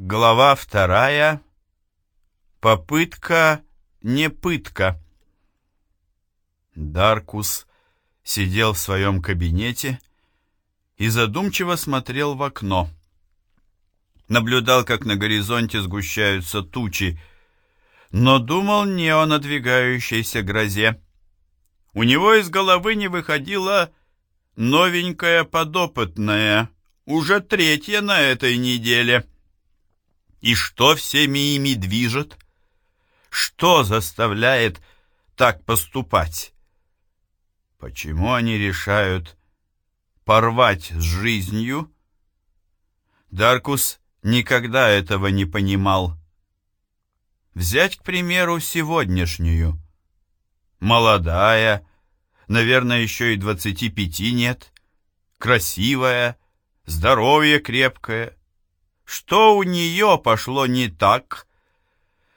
Глава вторая. Попытка не пытка. Даркус сидел в своем кабинете и задумчиво смотрел в окно. Наблюдал, как на горизонте сгущаются тучи, но думал не о надвигающейся грозе. У него из головы не выходила новенькая подопытная, уже третья на этой неделе — и что всеми ими движет? Что заставляет так поступать? Почему они решают порвать с жизнью? Даркус никогда этого не понимал. Взять, к примеру, сегодняшнюю. Молодая, наверное, еще и двадцати пяти нет, красивая, здоровье крепкое, что у нее пошло не так?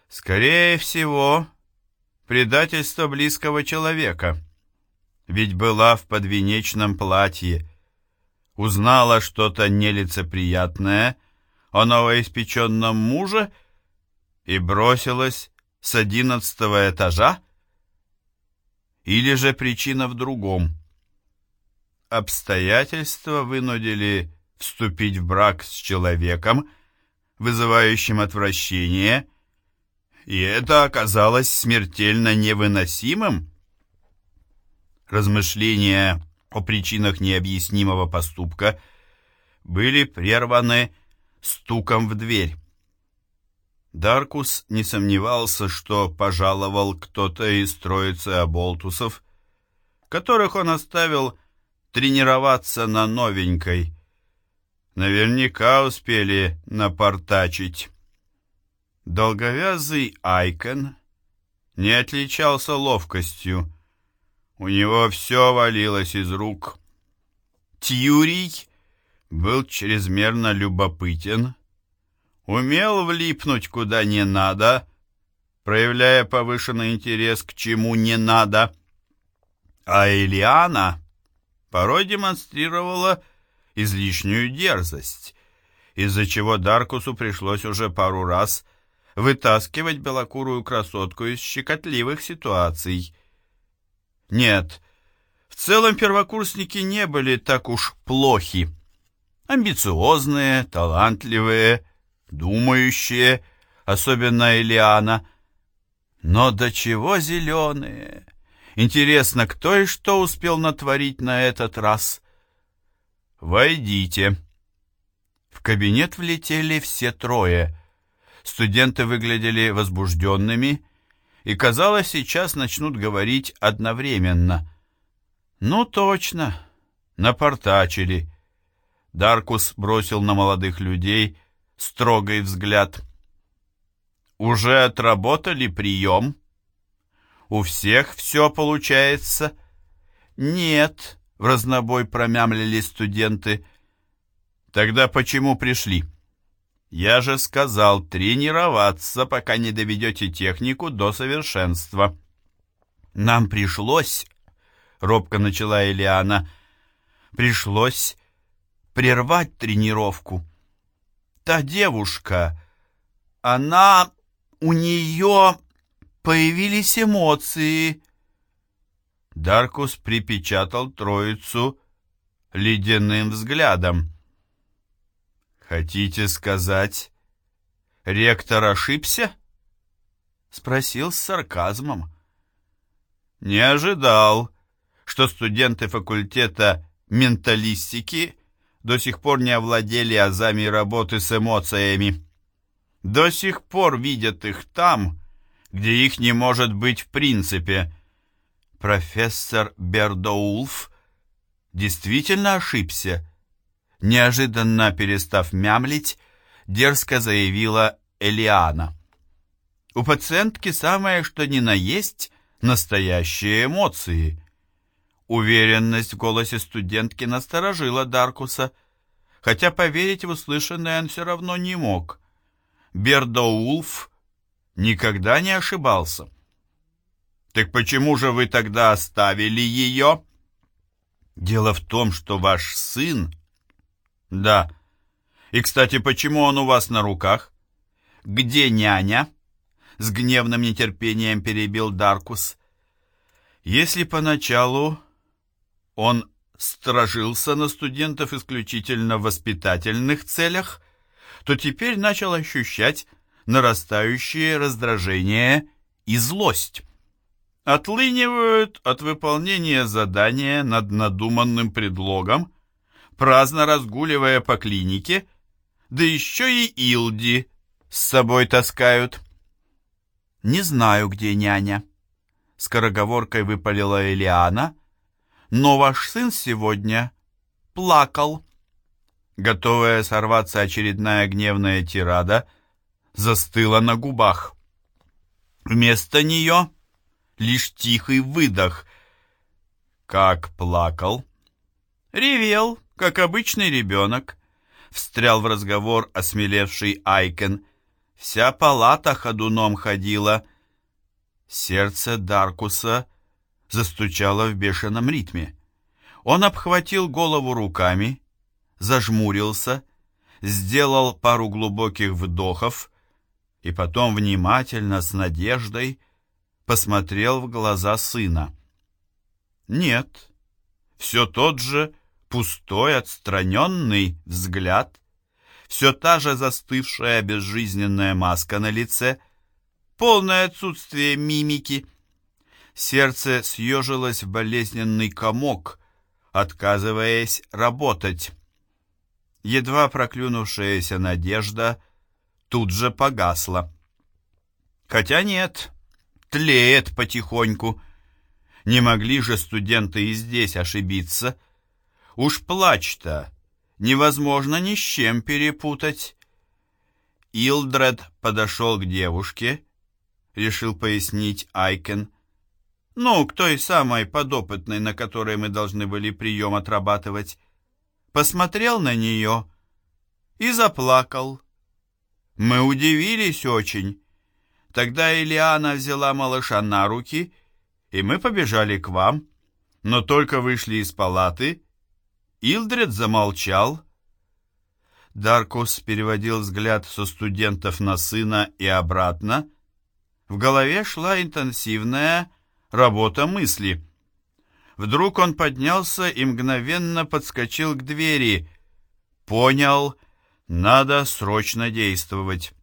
Скорее всего, предательство близкого человека. Ведь была в подвенечном платье. Узнала что-то нелицеприятное о новоиспеченном муже и бросилась с одиннадцатого этажа? Или же причина в другом? Обстоятельства вынудили вступить в брак с человеком, вызывающим отвращение, и это оказалось смертельно невыносимым. Размышления о причинах необъяснимого поступка были прерваны стуком в дверь. Даркус не сомневался, что пожаловал кто-то из троицы оболтусов, которых он оставил тренироваться на новенькой, Наверняка успели напортачить. Долговязый Айкон не отличался ловкостью. У него все валилось из рук. Тьюрий был чрезмерно любопытен, умел влипнуть куда не надо, проявляя повышенный интерес к чему не надо. А Элиана порой демонстрировала излишнюю дерзость, из-за чего Даркусу пришлось уже пару раз вытаскивать белокурую красотку из щекотливых ситуаций. Нет, в целом первокурсники не были так уж плохи. Амбициозные, талантливые, думающие, особенно Элиана. Но до чего зеленые! Интересно, кто и что успел натворить на этот раз? «Войдите». В кабинет влетели все трое. Студенты выглядели возбужденными и, казалось, сейчас начнут говорить одновременно. «Ну, точно, напортачили». Даркус бросил на молодых людей строгий взгляд. «Уже отработали прием?» «У всех все получается?» «Нет», в разнобой промямлили студенты. Тогда почему пришли? Я же сказал тренироваться, пока не доведете технику до совершенства. Нам пришлось, робко начала Элиана, пришлось прервать тренировку. Та девушка, она... у нее появились эмоции, Даркус припечатал троицу ледяным взглядом. «Хотите сказать, ректор ошибся?» Спросил с сарказмом. «Не ожидал, что студенты факультета менталистики до сих пор не овладели азами работы с эмоциями. До сих пор видят их там, где их не может быть в принципе» профессор Бердоулф действительно ошибся. Неожиданно перестав мямлить, дерзко заявила Элиана. У пациентки самое что ни на есть настоящие эмоции. Уверенность в голосе студентки насторожила Даркуса, хотя поверить в услышанное он все равно не мог. Бердоулф никогда не ошибался. «Так почему же вы тогда оставили ее?» «Дело в том, что ваш сын...» «Да. И, кстати, почему он у вас на руках?» где няня?» С гневным нетерпением перебил Даркус. Если поначалу он стражился на студентов исключительно в воспитательных целях, то теперь начал ощущать нарастающее раздражение и злость. Отлынивают от выполнения задания над надуманным предлогом, праздно разгуливая по клинике, да еще и Илди с собой таскают. «Не знаю, где няня», — скороговоркой выпалила Элиана, «но ваш сын сегодня плакал». Готовая сорваться очередная гневная тирада, застыла на губах. Вместо нее лишь тихий выдох. Как плакал. Ревел, как обычный ребенок. Встрял в разговор осмелевший Айкен. Вся палата ходуном ходила. Сердце Даркуса застучало в бешеном ритме. Он обхватил голову руками, зажмурился, сделал пару глубоких вдохов и потом внимательно, с надеждой, посмотрел в глаза сына. Нет, все тот же пустой, отстраненный взгляд, все та же застывшая безжизненная маска на лице, полное отсутствие мимики. Сердце съежилось в болезненный комок, отказываясь работать. Едва проклюнувшаяся надежда тут же погасла. Хотя нет, тлеет потихоньку. Не могли же студенты и здесь ошибиться. Уж плач-то невозможно ни с чем перепутать. Илдред подошел к девушке, решил пояснить Айкен. Ну, к той самой подопытной, на которой мы должны были прием отрабатывать. Посмотрел на нее и заплакал. Мы удивились очень. Тогда Ильяна взяла малыша на руки, и мы побежали к вам, но только вышли из палаты, Илдред замолчал. Даркус переводил взгляд со студентов на сына и обратно. В голове шла интенсивная работа мысли. Вдруг он поднялся и мгновенно подскочил к двери. Понял, надо срочно действовать.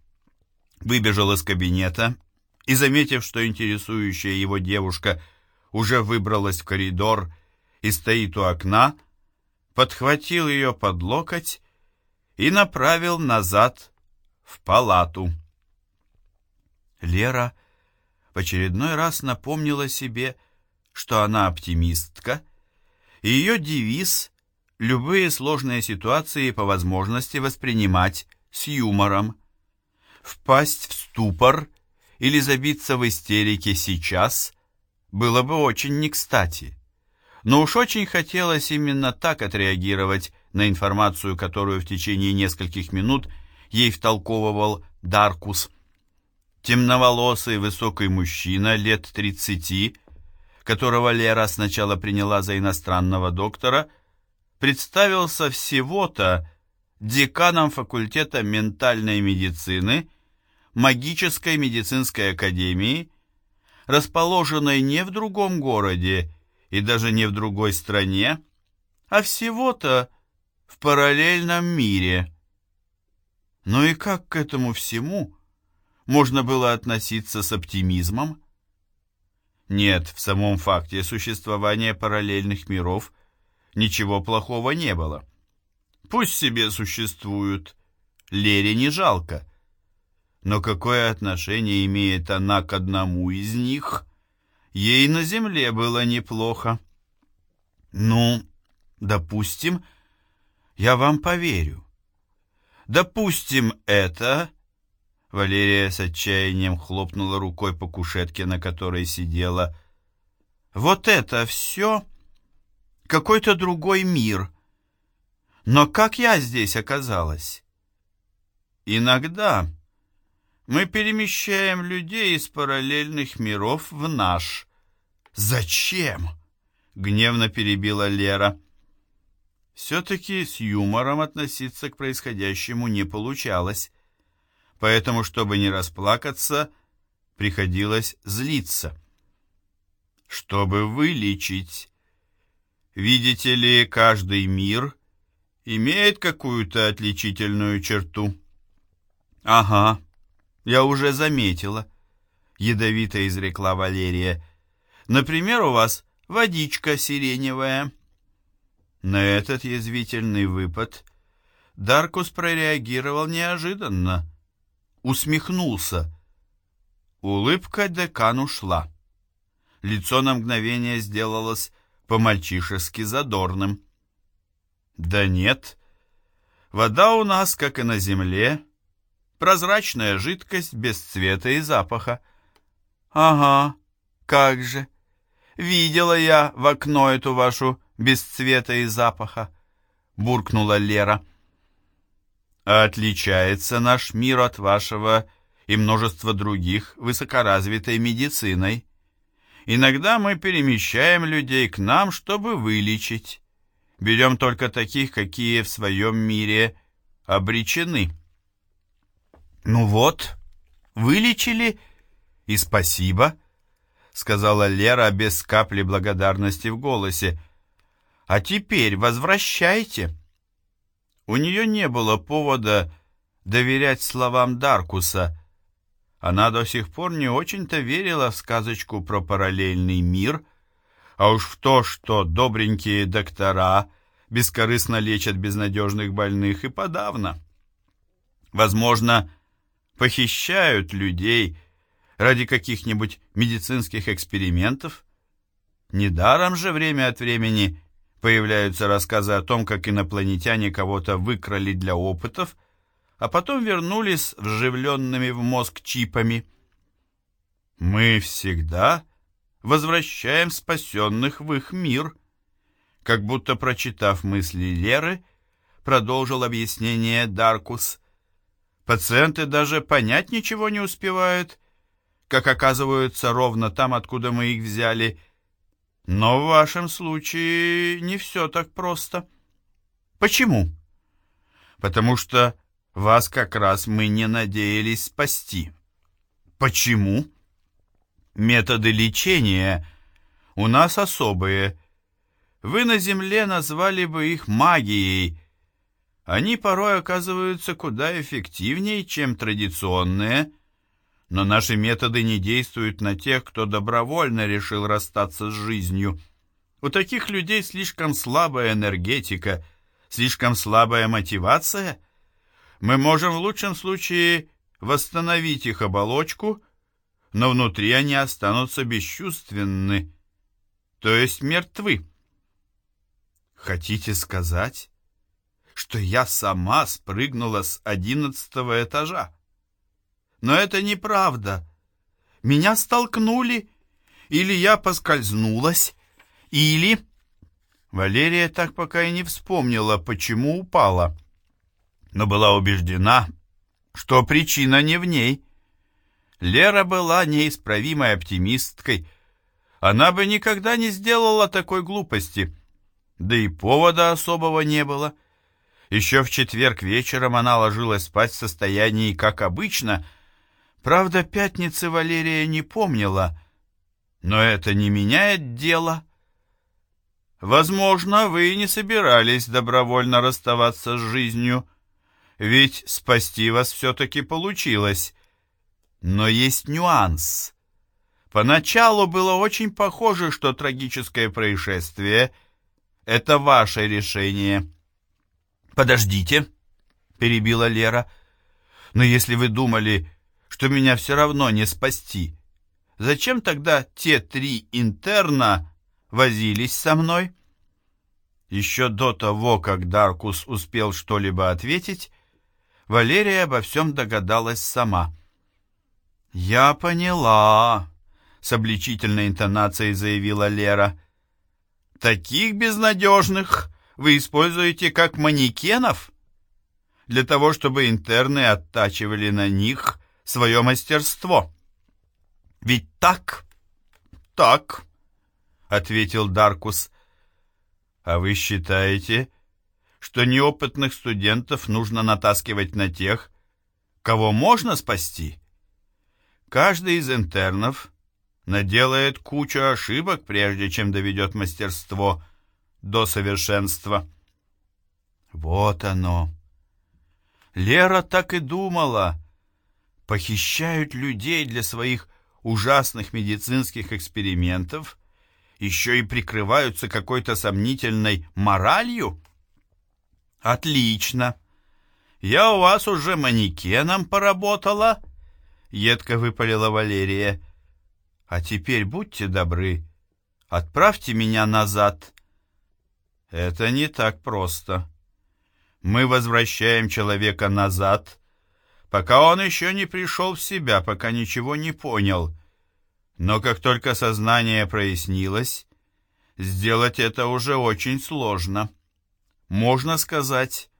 Выбежал из кабинета и, заметив, что интересующая его девушка уже выбралась в коридор и стоит у окна, подхватил ее под локоть и направил назад в палату. Лера в очередной раз напомнила себе, что она оптимистка, и ее девиз «любые сложные ситуации по возможности воспринимать с юмором». Впасть в ступор или забиться в истерике сейчас было бы очень не кстати но уж очень хотелось именно так отреагировать на информацию, которую в течение нескольких минут ей втолковывал Даркус. Темноволосый высокий мужчина лет тридцати, которого Лера сначала приняла за иностранного доктора, представился всего-то деканом факультета ментальной медицины Магической медицинской академии, расположенной не в другом городе, и даже не в другой стране, а всего-то в параллельном мире. Ну и как к этому всему можно было относиться с оптимизмом? Нет, в самом факте существования параллельных миров ничего плохого не было. Пусть себе существуют, Лере не жалко. Но какое отношение имеет она к одному из них, Ей на земле было неплохо. Ну, допустим, я вам поверю. Допустим, это... Валерия с отчаянием хлопнула рукой по кушетке, на которой сидела. Вот это все какой-то другой мир. Но как я здесь оказалась? Иногда мы перемещаем людей из параллельных миров в наш. «Зачем?» — гневно перебила Лера. Все-таки с юмором относиться к происходящему не получалось. поэтому, чтобы не расплакаться, приходилось злиться. Чтобы вылечить, видите ли, каждый мир имеет какую-то отличительную черту. Ага, я уже заметила, ядовито изрекла Валерия. Например, у вас водичка сиреневая. На этот язвительный выпад Даркус прореагировал неожиданно, усмехнулся. Улыбка декан ушла. Лицо на мгновение сделалось по-мальчишески задорным. Да нет, вода у нас, как и на земле, прозрачная жидкость без цвета и запаха. Ага, как же. Видела я в окно эту вашу без цвета и запаха, буркнула Лера. А отличается наш мир от вашего и множества других высокоразвитой медициной. Иногда мы перемещаем людей к нам, чтобы вылечить. Берем только таких, какие в своем мире обречены. Ну вот, вылечили, и спасибо, сказала Лера без капли благодарности в голосе. А теперь возвращайте. У нее не было повода доверять словам Даркуса. Она до сих пор не очень-то верила в сказочку про параллельный мир, а уж в то, что добренькие доктора бескорыстно лечат безнадежных больных и подавно. Возможно, похищают людей ради каких-нибудь медицинских экспериментов. Недаром же время от времени Появляются рассказы о том, как инопланетяне кого-то выкрали для опытов, а потом вернулись вживленными в мозг чипами. Мы всегда возвращаем спасенных в их мир. Как будто прочитав мысли Леры, продолжил объяснение Даркус. Пациенты даже понять ничего не успевают, как оказываются ровно там, откуда мы их взяли, но в вашем случае не все так просто. Почему? Потому что вас как раз мы не надеялись спасти. Почему? Методы лечения у нас особые. Вы на Земле назвали бы их магией. Они порой оказываются куда эффективнее, чем традиционные, но наши методы не действуют на тех, кто добровольно решил расстаться с жизнью. У таких людей слишком слабая энергетика, слишком слабая мотивация. Мы можем в лучшем случае восстановить их оболочку, но внутри они останутся бесчувственны, то есть мертвы. Хотите сказать, что я сама спрыгнула с одиннадцатого этажа? Но это неправда. Меня столкнули, или я поскользнулась, или... Валерия так пока и не вспомнила, почему упала, но была убеждена, что причина не в ней. Лера была неисправимой оптимисткой. Она бы никогда не сделала такой глупости. Да и повода особого не было. Еще в четверг вечером она ложилась спать в состоянии, как обычно — Правда, пятницы Валерия не помнила, но это не меняет дело. Возможно, вы не собирались добровольно расставаться с жизнью, ведь спасти вас все-таки получилось. Но есть нюанс. Поначалу было очень похоже, что трагическое происшествие — это ваше решение. «Подождите», — перебила Лера, — «но если вы думали, что меня все равно не спасти. Зачем тогда те три интерна возились со мной? Еще до того, как Даркус успел что-либо ответить, Валерия обо всем догадалась сама. «Я поняла», — с обличительной интонацией заявила Лера. «Таких безнадежных вы используете как манекенов?» Для того, чтобы интерны оттачивали на них свое мастерство. Ведь так? Так, ответил Даркус. А вы считаете, что неопытных студентов нужно натаскивать на тех, кого можно спасти. Каждый из интернов наделает кучу ошибок, прежде чем доведет мастерство до совершенства. Вот оно. Лера так и думала. Похищают людей для своих ужасных медицинских экспериментов, еще и прикрываются какой-то сомнительной моралью? Отлично. Я у вас уже манекеном поработала, едко выпалила Валерия. А теперь будьте добры, отправьте меня назад. Это не так просто. Мы возвращаем человека назад, пока он еще не пришел в себя, пока ничего не понял. Но как только сознание прояснилось, сделать это уже очень сложно. Можно сказать,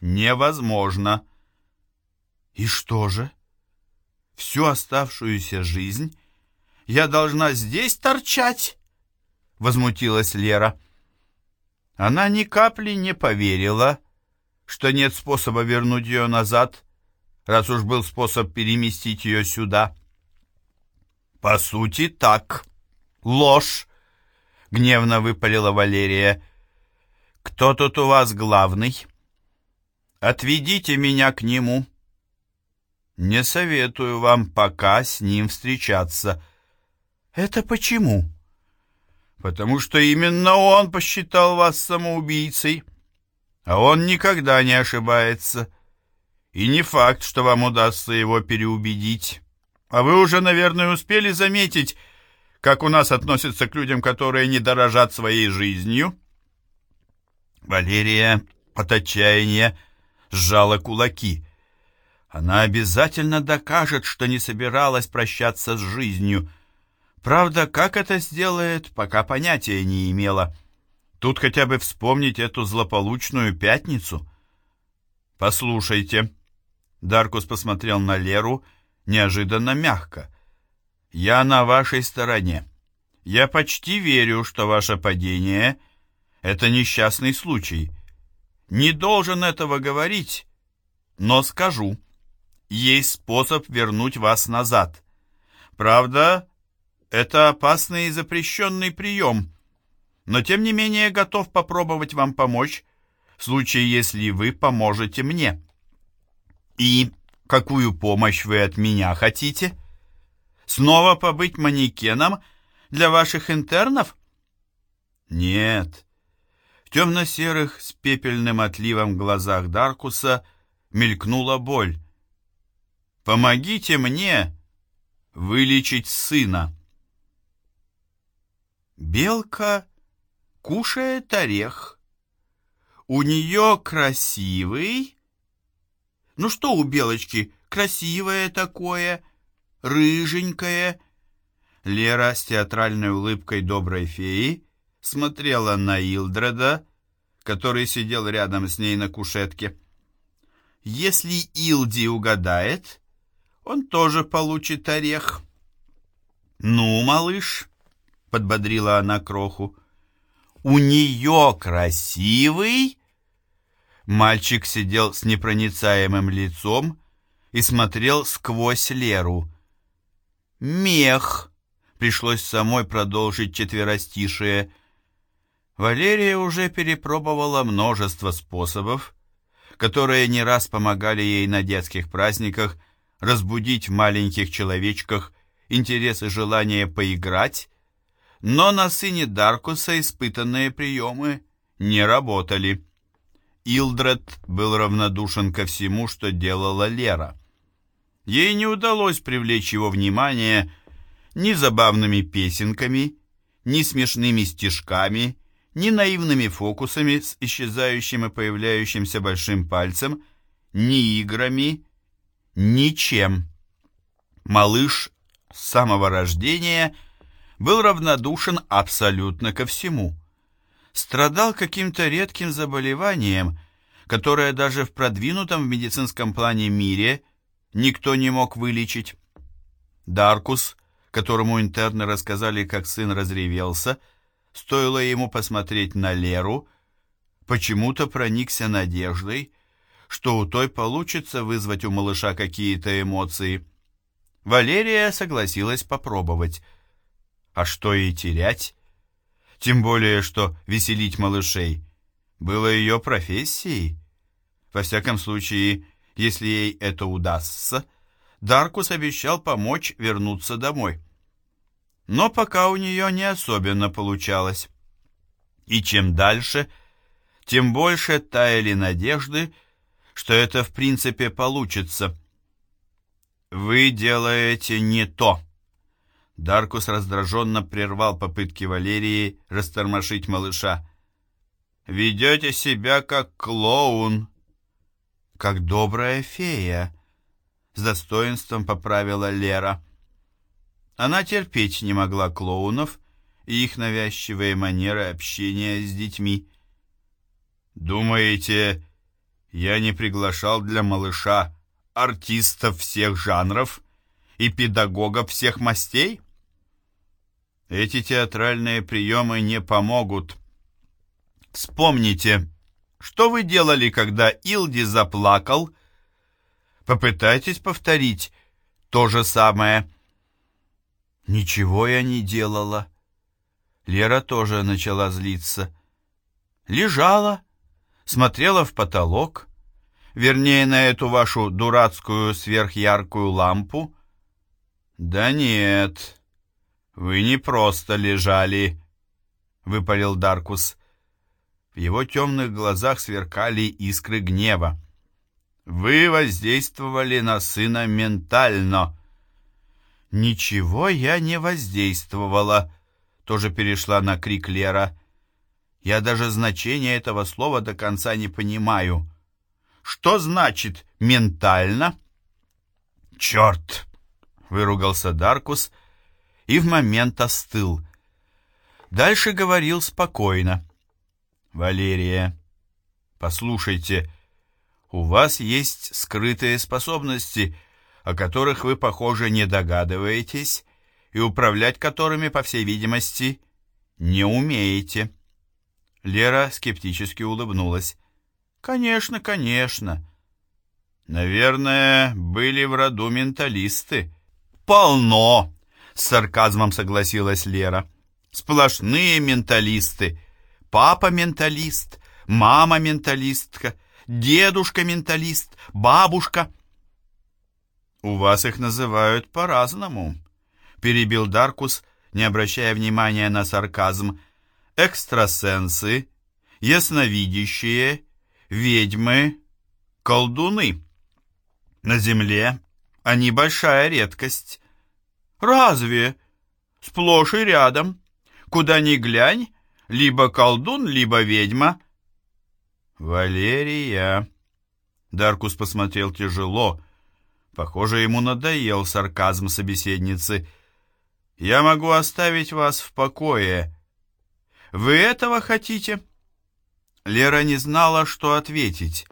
невозможно. И что же? Всю оставшуюся жизнь я должна здесь торчать? Возмутилась Лера. Она ни капли не поверила, что нет способа вернуть ее назад, раз уж был способ переместить ее сюда. «По сути, так. Ложь!» — гневно выпалила Валерия. «Кто тут у вас главный? Отведите меня к нему». «Не советую вам пока с ним встречаться». «Это почему?» «Потому что именно он посчитал вас самоубийцей». А он никогда не ошибается. И не факт, что вам удастся его переубедить. А вы уже, наверное, успели заметить, как у нас относятся к людям, которые не дорожат своей жизнью. Валерия от отчаяния сжала кулаки. Она обязательно докажет, что не собиралась прощаться с жизнью. Правда, как это сделает, пока понятия не имела. — Тут хотя бы вспомнить эту злополучную пятницу. Послушайте. Даркус посмотрел на Леру неожиданно мягко. Я на вашей стороне. Я почти верю, что ваше падение — это несчастный случай. Не должен этого говорить, но скажу. Есть способ вернуть вас назад. Правда, это опасный и запрещенный прием — но тем не менее готов попробовать вам помочь, в случае, если вы поможете мне. И какую помощь вы от меня хотите? Снова побыть манекеном для ваших интернов? Нет. В темно-серых с пепельным отливом глазах Даркуса мелькнула боль. Помогите мне вылечить сына. Белка кушает орех. У нее красивый... Ну что у Белочки, красивое такое, рыженькое... Лера с театральной улыбкой доброй феи смотрела на Илдреда, который сидел рядом с ней на кушетке. Если Илди угадает, он тоже получит орех. «Ну, малыш», — подбодрила она кроху, — у нее красивый?» Мальчик сидел с непроницаемым лицом и смотрел сквозь Леру. «Мех!» — пришлось самой продолжить четверостишие. Валерия уже перепробовала множество способов, которые не раз помогали ей на детских праздниках разбудить в маленьких человечках интерес и желание поиграть, но на сыне Даркуса испытанные приемы не работали. Илдред был равнодушен ко всему, что делала Лера. Ей не удалось привлечь его внимание ни забавными песенками, ни смешными стишками, ни наивными фокусами с исчезающим и появляющимся большим пальцем, ни играми, ничем. Малыш с самого рождения – был равнодушен абсолютно ко всему. Страдал каким-то редким заболеванием, которое даже в продвинутом в медицинском плане мире никто не мог вылечить. Даркус, которому интерны рассказали, как сын разревелся, стоило ему посмотреть на Леру, почему-то проникся надеждой, что у той получится вызвать у малыша какие-то эмоции. Валерия согласилась попробовать. А что ей терять? Тем более, что веселить малышей было ее профессией. Во всяком случае, если ей это удастся, Даркус обещал помочь вернуться домой. Но пока у нее не особенно получалось. И чем дальше, тем больше таяли надежды, что это в принципе получится. «Вы делаете не то!» Даркус раздраженно прервал попытки Валерии растормошить малыша. «Ведете себя как клоун!» «Как добрая фея!» С достоинством поправила Лера. Она терпеть не могла клоунов и их навязчивые манеры общения с детьми. «Думаете, я не приглашал для малыша артистов всех жанров и педагогов всех мастей? Эти театральные приемы не помогут. Вспомните, что вы делали, когда Илди заплакал? Попытайтесь повторить то же самое. Ничего я не делала. Лера тоже начала злиться. Лежала, смотрела в потолок, вернее, на эту вашу дурацкую сверхяркую лампу. Да нет, вы не просто лежали, выпалил Даркус. В его темных глазах сверкали искры гнева. Вы воздействовали на сына ментально. Ничего я не воздействовала, тоже перешла на крик Лера. Я даже значение этого слова до конца не понимаю. Что значит «ментально»? «Черт!» — выругался Даркус и в момент остыл. Дальше говорил спокойно. «Валерия, послушайте, у вас есть скрытые способности, о которых вы, похоже, не догадываетесь, и управлять которыми, по всей видимости, не умеете». Лера скептически улыбнулась. «Конечно, конечно. Наверное, были в роду менталисты». «Полно!» — с сарказмом согласилась Лера. «Сплошные менталисты. Папа менталист, мама менталистка, дедушка менталист, бабушка». «У вас их называют по-разному», — перебил Даркус, не обращая внимания на сарказм экстрасенсы, ясновидящие, ведьмы, колдуны. На земле они большая редкость. Разве? Сплошь и рядом. Куда ни глянь, либо колдун, либо ведьма. Валерия. Даркус посмотрел тяжело. Похоже, ему надоел сарказм собеседницы. Я могу оставить вас в покое, вы этого хотите?» Лера не знала, что ответить.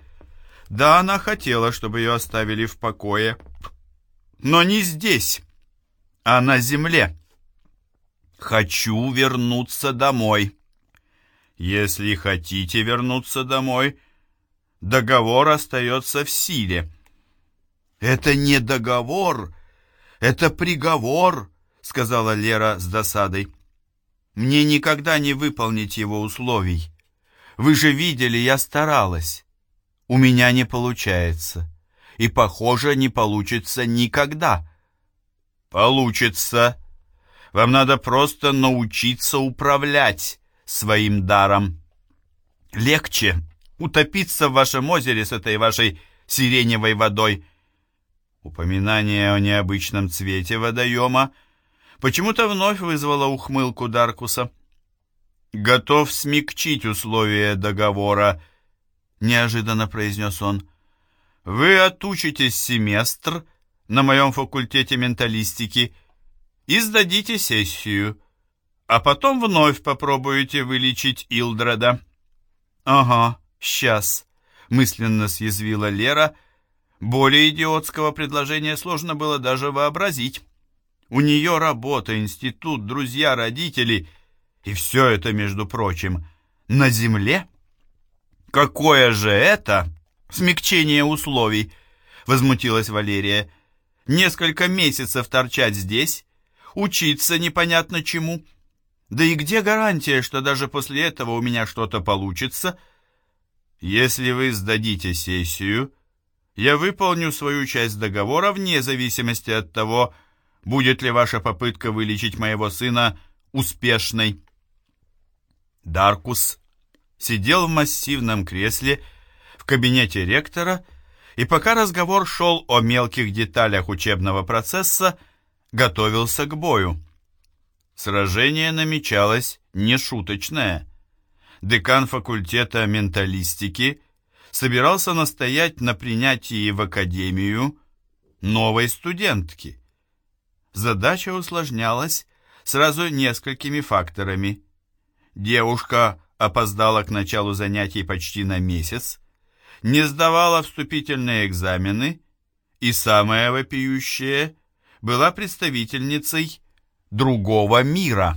Да, она хотела, чтобы ее оставили в покое. Но не здесь, а на земле. «Хочу вернуться домой». «Если хотите вернуться домой, договор остается в силе». «Это не договор, это приговор», — сказала Лера с досадой. Мне никогда не выполнить его условий. Вы же видели, я старалась. У меня не получается. И, похоже, не получится никогда. Получится. Вам надо просто научиться управлять своим даром. Легче утопиться в вашем озере с этой вашей сиреневой водой. Упоминание о необычном цвете водоема — почему-то вновь вызвала ухмылку Даркуса. «Готов смягчить условия договора», — неожиданно произнес он. «Вы отучитесь семестр на моем факультете менталистики и сдадите сессию, а потом вновь попробуете вылечить Илдреда». «Ага, сейчас», — мысленно съязвила Лера. Более идиотского предложения сложно было даже вообразить. У нее работа, институт, друзья, родители. И все это, между прочим, на земле. Какое же это смягчение условий?» — возмутилась Валерия. «Несколько месяцев торчать здесь, учиться непонятно чему. Да и где гарантия, что даже после этого у меня что-то получится?» «Если вы сдадите сессию, я выполню свою часть договора вне зависимости от того, будет ли ваша попытка вылечить моего сына успешной». Даркус сидел в массивном кресле в кабинете ректора, и пока разговор шел о мелких деталях учебного процесса, готовился к бою. Сражение намечалось нешуточное. Декан факультета менталистики собирался настоять на принятии в академию новой студентки. Задача усложнялась сразу несколькими факторами. Девушка опоздала к началу занятий почти на месяц, не сдавала вступительные экзамены и, самое вопиющее, была представительницей другого мира.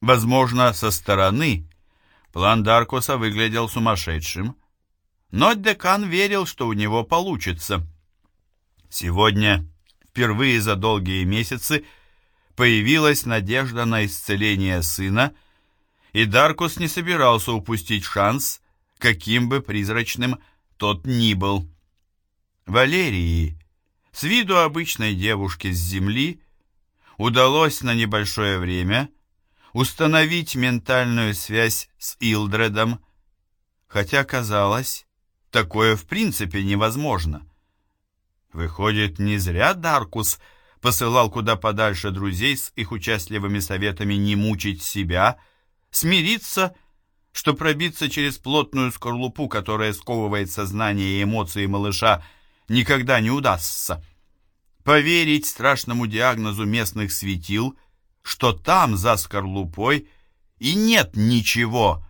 Возможно, со стороны план Даркоса выглядел сумасшедшим, но декан верил, что у него получится. Сегодня, впервые за долгие месяцы, появилась надежда на исцеление сына – и Даркус не собирался упустить шанс, каким бы призрачным тот ни был. Валерии, с виду обычной девушки с земли, удалось на небольшое время установить ментальную связь с Илдредом, хотя казалось, такое в принципе невозможно. Выходит, не зря Даркус посылал куда подальше друзей с их участливыми советами не мучить себя, смириться, что пробиться через плотную скорлупу, которая сковывает сознание и эмоции малыша, никогда не удастся. Поверить страшному диагнозу местных светил, что там, за скорлупой, и нет ничего.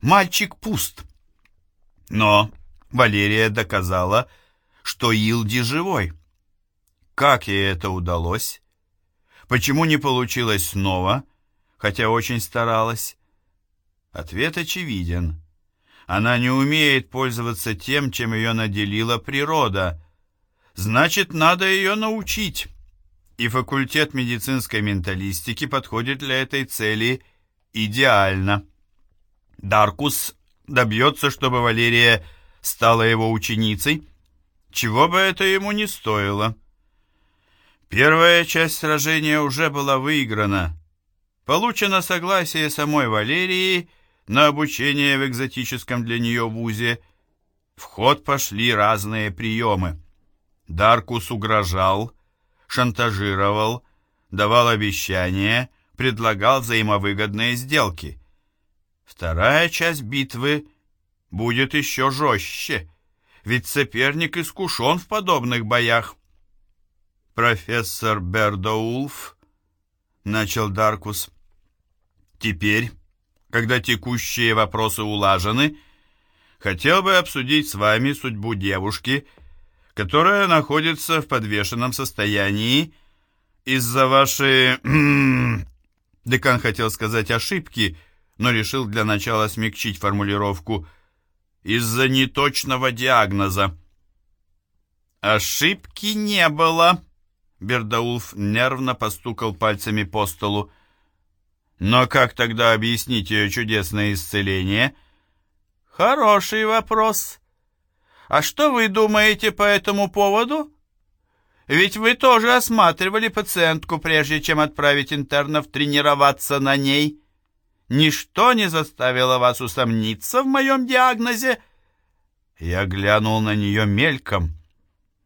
Мальчик пуст. Но Валерия доказала, что Илди живой. Как ей это удалось? Почему не получилось снова? хотя очень старалась? Ответ очевиден. Она не умеет пользоваться тем, чем ее наделила природа. Значит, надо ее научить. И факультет медицинской менталистики подходит для этой цели идеально. Даркус добьется, чтобы Валерия стала его ученицей, чего бы это ему не стоило. Первая часть сражения уже была выиграна, Получено согласие самой Валерии на обучение в экзотическом для нее вузе. В ход пошли разные приемы. Даркус угрожал, шантажировал, давал обещания, предлагал взаимовыгодные сделки. Вторая часть битвы будет еще жестче, ведь соперник искушен в подобных боях. Профессор Бердоулф начал Даркус. Теперь, когда текущие вопросы улажены, хотел бы обсудить с вами судьбу девушки, которая находится в подвешенном состоянии из-за вашей... Декан хотел сказать ошибки, но решил для начала смягчить формулировку «из-за неточного диагноза». «Ошибки не было», Бердаулф нервно постукал пальцами по столу. «Но как тогда объяснить ее чудесное исцеление?» «Хороший вопрос. А что вы думаете по этому поводу? Ведь вы тоже осматривали пациентку, прежде чем отправить интернов тренироваться на ней. Ничто не заставило вас усомниться в моем диагнозе?» Я глянул на нее мельком.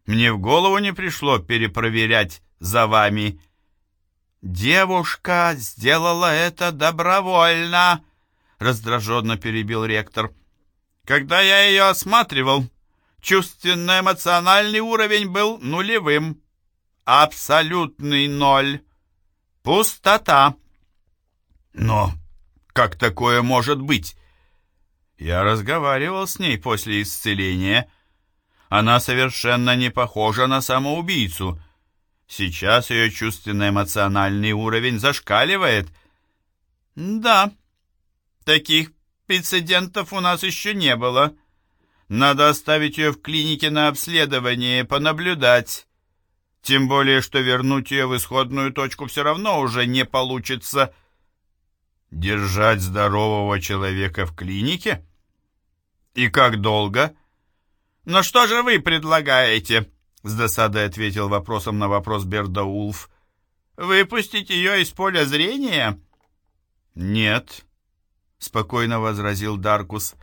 Мне в голову не пришло перепроверять за вами. Девушка сделала это добровольно, раздраженно перебил ректор. Когда я ее осматривал, чувственно-эмоциональный уровень был нулевым. Абсолютный ноль. Пустота. Но как такое может быть? Я разговаривал с ней после исцеления, она совершенно не похожа на самоубийцу. Сейчас ее чувственно-эмоциональный уровень зашкаливает. Да, таких прецедентов у нас еще не было. Надо оставить ее в клинике на обследование, понаблюдать. Тем более, что вернуть ее в исходную точку все равно уже не получится. Держать здорового человека в клинике? И как долго? Но что же вы предлагаете? С досадой ответил вопросом на вопрос Берда Улф. Выпустить ее из поля зрения? Нет, спокойно возразил Даркус.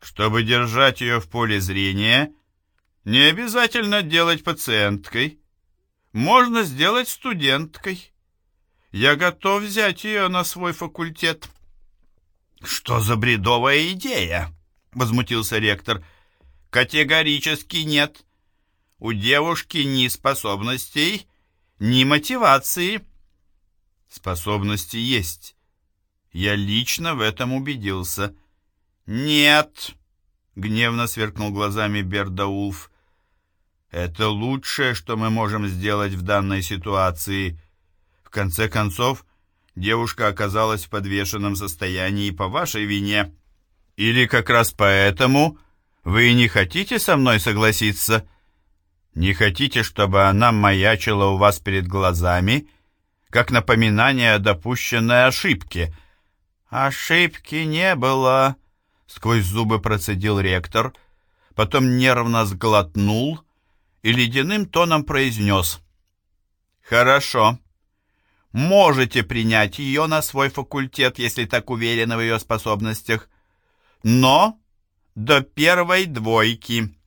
Чтобы держать ее в поле зрения, не обязательно делать пациенткой. Можно сделать студенткой. Я готов взять ее на свой факультет. Что за бредовая идея? Возмутился ректор. Категорически нет. У девушки ни способностей, ни мотивации. Способности есть. Я лично в этом убедился. Нет, гневно сверкнул глазами Бердаулф. Это лучшее, что мы можем сделать в данной ситуации. В конце концов, девушка оказалась в подвешенном состоянии по вашей вине. Или как раз поэтому вы не хотите со мной согласиться? Не хотите, чтобы она маячила у вас перед глазами, как напоминание о допущенной ошибке? Ошибки не было, сквозь зубы процедил ректор, потом нервно сглотнул и ледяным тоном произнес. «Хорошо. Можете принять ее на свой факультет, если так уверены в ее способностях. Но до первой двойки».